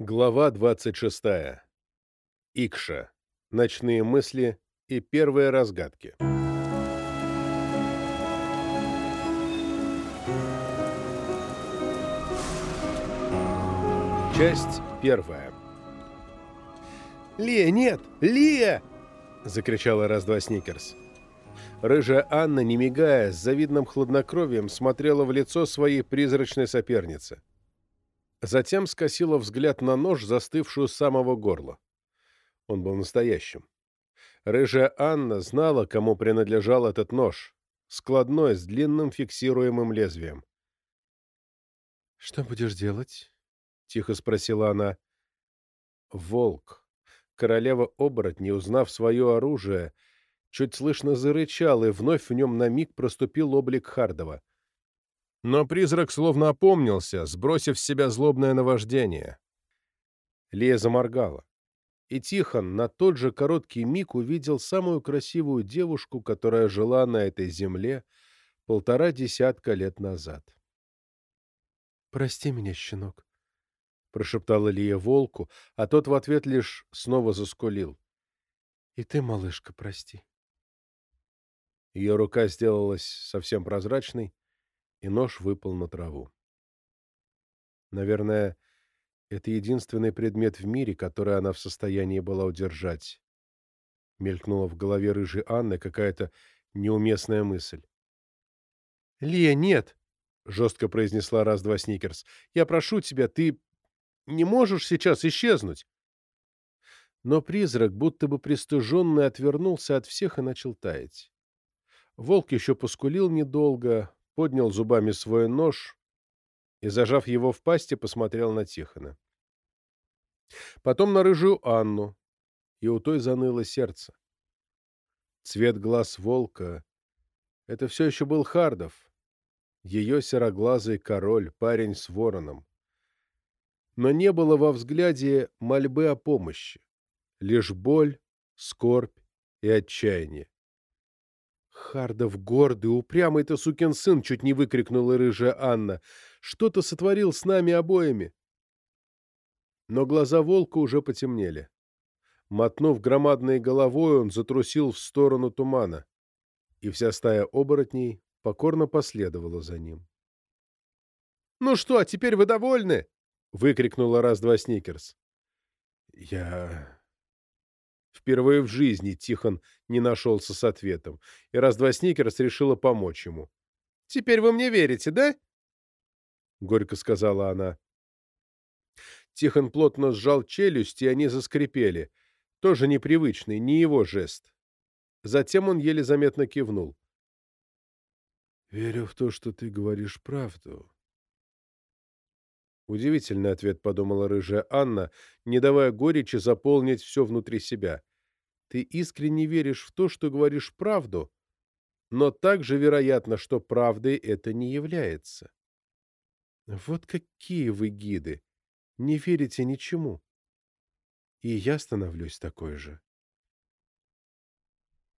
Глава 26. Икша. Ночные мысли и первые разгадки. Часть первая. «Лия, нет! Лия!» — закричала раз-два Сникерс. Рыжая Анна, не мигая, с завидным хладнокровием смотрела в лицо своей призрачной соперницы. Затем скосила взгляд на нож, застывшую с самого горла. Он был настоящим. Рыжая Анна знала, кому принадлежал этот нож. Складной, с длинным фиксируемым лезвием. «Что будешь делать?» — тихо спросила она. Волк. Королева оборотней, узнав свое оружие, чуть слышно зарычал, и вновь в нем на миг проступил облик Хардова. Но призрак словно опомнился, сбросив с себя злобное наваждение. Лея заморгала. И Тихон на тот же короткий миг увидел самую красивую девушку, которая жила на этой земле полтора десятка лет назад. «Прости меня, щенок», — прошептала Лия волку, а тот в ответ лишь снова заскулил. «И ты, малышка, прости». Ее рука сделалась совсем прозрачной, и нож выпал на траву. Наверное, это единственный предмет в мире, который она в состоянии была удержать. Мелькнула в голове рыжей Анны какая-то неуместная мысль. «Лия, нет!» — жестко произнесла раз-два Сникерс. «Я прошу тебя, ты не можешь сейчас исчезнуть!» Но призрак, будто бы пристыженный, отвернулся от всех и начал таять. Волк еще поскулил недолго, поднял зубами свой нож и, зажав его в пасти, посмотрел на Тихона. Потом на рыжую Анну, и у той заныло сердце. Цвет глаз волка — это все еще был Хардов, ее сероглазый король, парень с вороном. Но не было во взгляде мольбы о помощи, лишь боль, скорбь и отчаяние. Хардов гордый, упрямый-то сукин сын, чуть не выкрикнула рыжая Анна. Что-то сотворил с нами обоими. Но глаза волка уже потемнели. Мотнув громадной головой, он затрусил в сторону тумана, и вся стая оборотней покорно последовала за ним. — Ну что, теперь вы довольны? — выкрикнула раз-два Сникерс. — Я... Впервые в жизни Тихон не нашелся с ответом, и раз-два Сникерс решила помочь ему. «Теперь вы мне верите, да?» — горько сказала она. Тихон плотно сжал челюсть, и они заскрипели. Тоже непривычный, не его жест. Затем он еле заметно кивнул. «Верю в то, что ты говоришь правду». Удивительный ответ, подумала рыжая Анна, не давая горечи заполнить все внутри себя. Ты искренне веришь в то, что говоришь правду, но также вероятно, что правдой это не является. Вот какие вы гиды! Не верите ничему. И я становлюсь такой же.